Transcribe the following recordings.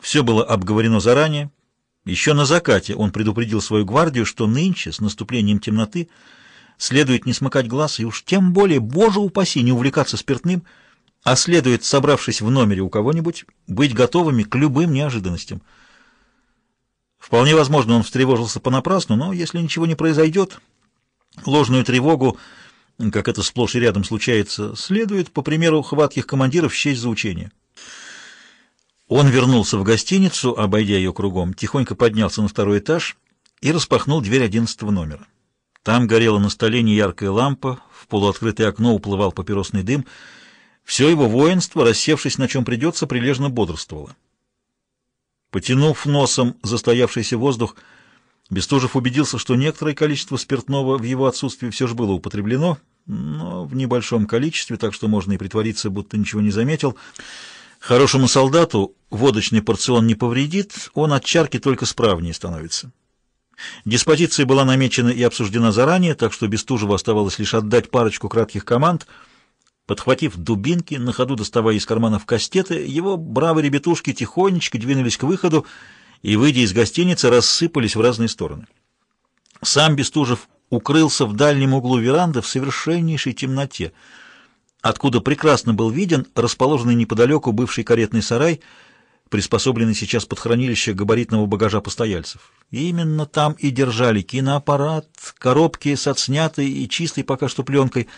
Все было обговорено заранее. Еще на закате он предупредил свою гвардию, что нынче, с наступлением темноты, следует не смыкать глаз и уж тем более, боже упаси, не увлекаться спиртным, а следует, собравшись в номере у кого-нибудь, быть готовыми к любым неожиданностям. Вполне возможно, он встревожился понапрасну, но если ничего не произойдет, ложную тревогу, как это сплошь и рядом случается, следует, по примеру хватких командиров, счесть за учение. Он вернулся в гостиницу, обойдя ее кругом, тихонько поднялся на второй этаж и распахнул дверь одиннадцатого номера. Там горела на столе неяркая лампа, в полуоткрытое окно уплывал папиросный дым. Все его воинство, рассевшись на чем придется, прилежно бодрствовало. Потянув носом застоявшийся воздух, Бестужев убедился, что некоторое количество спиртного в его отсутствии все же было употреблено, но в небольшом количестве, так что можно и притвориться, будто ничего не заметил. Хорошему солдату водочный порцион не повредит, он от чарки только справнее становится. Диспозиция была намечена и обсуждена заранее, так что Бестужеву оставалось лишь отдать парочку кратких команд. Подхватив дубинки, на ходу доставая из карманов кастеты, его бравые ребятушки тихонечко двинулись к выходу и, выйдя из гостиницы, рассыпались в разные стороны. Сам Бестужев укрылся в дальнем углу веранды в совершеннейшей темноте — откуда прекрасно был виден расположенный неподалеку бывший каретный сарай, приспособленный сейчас под хранилище габаритного багажа постояльцев. Именно там и держали киноаппарат, коробки с отснятой и чистой пока что пленкой,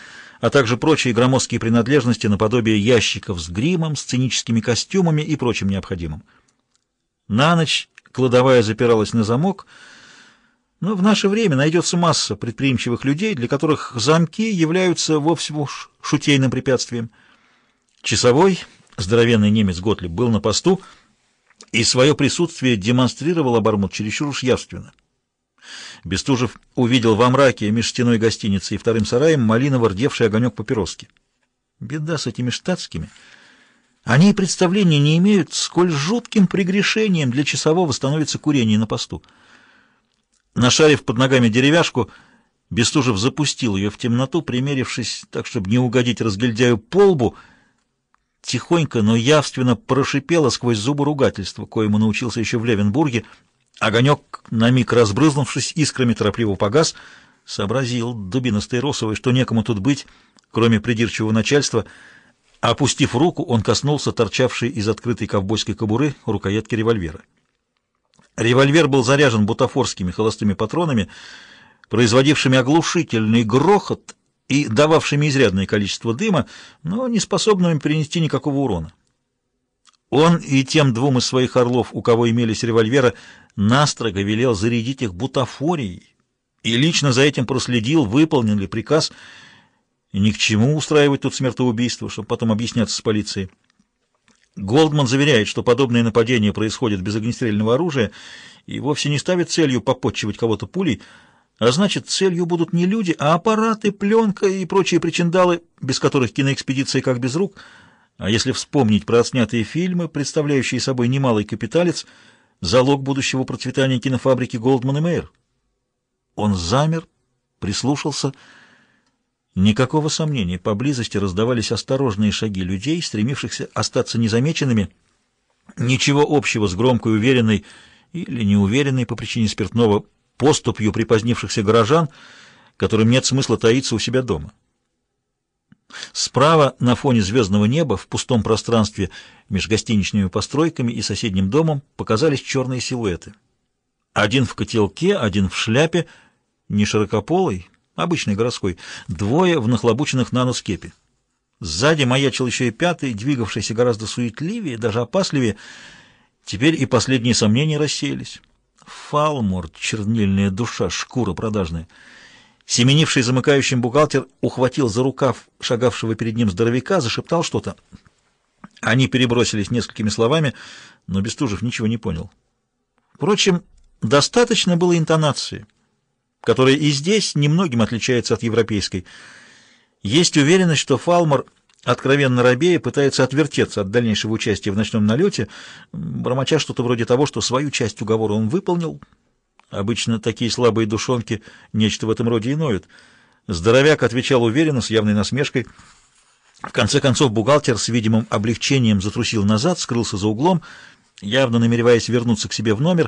а также прочие громоздкие принадлежности наподобие ящиков с гримом, сценическими костюмами и прочим необходимым. На ночь кладовая запиралась на замок — но в наше время найдется масса предприимчивых людей, для которых замки являются вовсе уж шутейным препятствием. Часовой, здоровенный немец Готлиб, был на посту и свое присутствие демонстрировал обормот чересчур уж явственно. Бестужев увидел во мраке меж стеной гостиницы и вторым сараем малиново рдевший огонек папироски. Беда с этими штатскими. Они и представления не имеют, сколь жутким прегрешением для часового становится курение на посту. Нашарив под ногами деревяшку, Бестужев запустил ее в темноту, примерившись так, чтобы не угодить разгильдяю по лбу, тихонько, но явственно прошипело сквозь зубы ругательства, коему научился еще в Левенбурге. Огонек, на миг разбрызнувшись, искрами торопливо погас, сообразил дубиностой Росовой, что некому тут быть, кроме придирчивого начальства. Опустив руку, он коснулся торчавшей из открытой ковбойской кобуры рукоятки револьвера. Револьвер был заряжен бутафорскими холостыми патронами, производившими оглушительный грохот и дававшими изрядное количество дыма, но не способными принести никакого урона. Он и тем двум из своих орлов, у кого имелись револьверы, настрого велел зарядить их бутафорией и лично за этим проследил, выполнен ли приказ, и ни к чему устраивать тут смертоубийство, чтобы потом объясняться с полицией. Голдман заверяет, что подобные нападения происходят без огнестрельного оружия и вовсе не ставит целью попотчевать кого-то пулей, а значит, целью будут не люди, а аппараты, пленка и прочие причиндалы, без которых киноэкспедиция как без рук. А если вспомнить про отснятые фильмы, представляющие собой немалый капиталец, залог будущего процветания кинофабрики Голдман и Мейер. Он замер, прислушался Никакого сомнения, поблизости раздавались осторожные шаги людей, стремившихся остаться незамеченными. Ничего общего с громкой уверенной или неуверенной по причине спиртного поступью припозднившихся горожан, которым нет смысла таиться у себя дома. Справа, на фоне звездного неба, в пустом пространстве между гостиничными постройками и соседним домом, показались черные силуэты. Один в котелке, один в шляпе, не широкополый, обычный городской, двое в нахлобученных на. Сзади маячил еще и пятый, двигавшийся гораздо суетливее, даже опасливее. Теперь и последние сомнения рассеялись. Фалмор, чернильная душа, шкура продажная. Семенивший замыкающим бухгалтер ухватил за рукав шагавшего перед ним здоровяка, зашептал что-то. Они перебросились несколькими словами, но Бестужев ничего не понял. Впрочем, достаточно было интонации — которая и здесь немногим отличается от европейской. Есть уверенность, что Фалмар, откровенно робея, пытается отвертеться от дальнейшего участия в ночном налете, бормоча что-то вроде того, что свою часть уговора он выполнил. Обычно такие слабые душонки нечто в этом роде и ноют. Здоровяк отвечал уверенно, с явной насмешкой. В конце концов бухгалтер с видимым облегчением затрусил назад, скрылся за углом Явно намереваясь вернуться к себе в номер,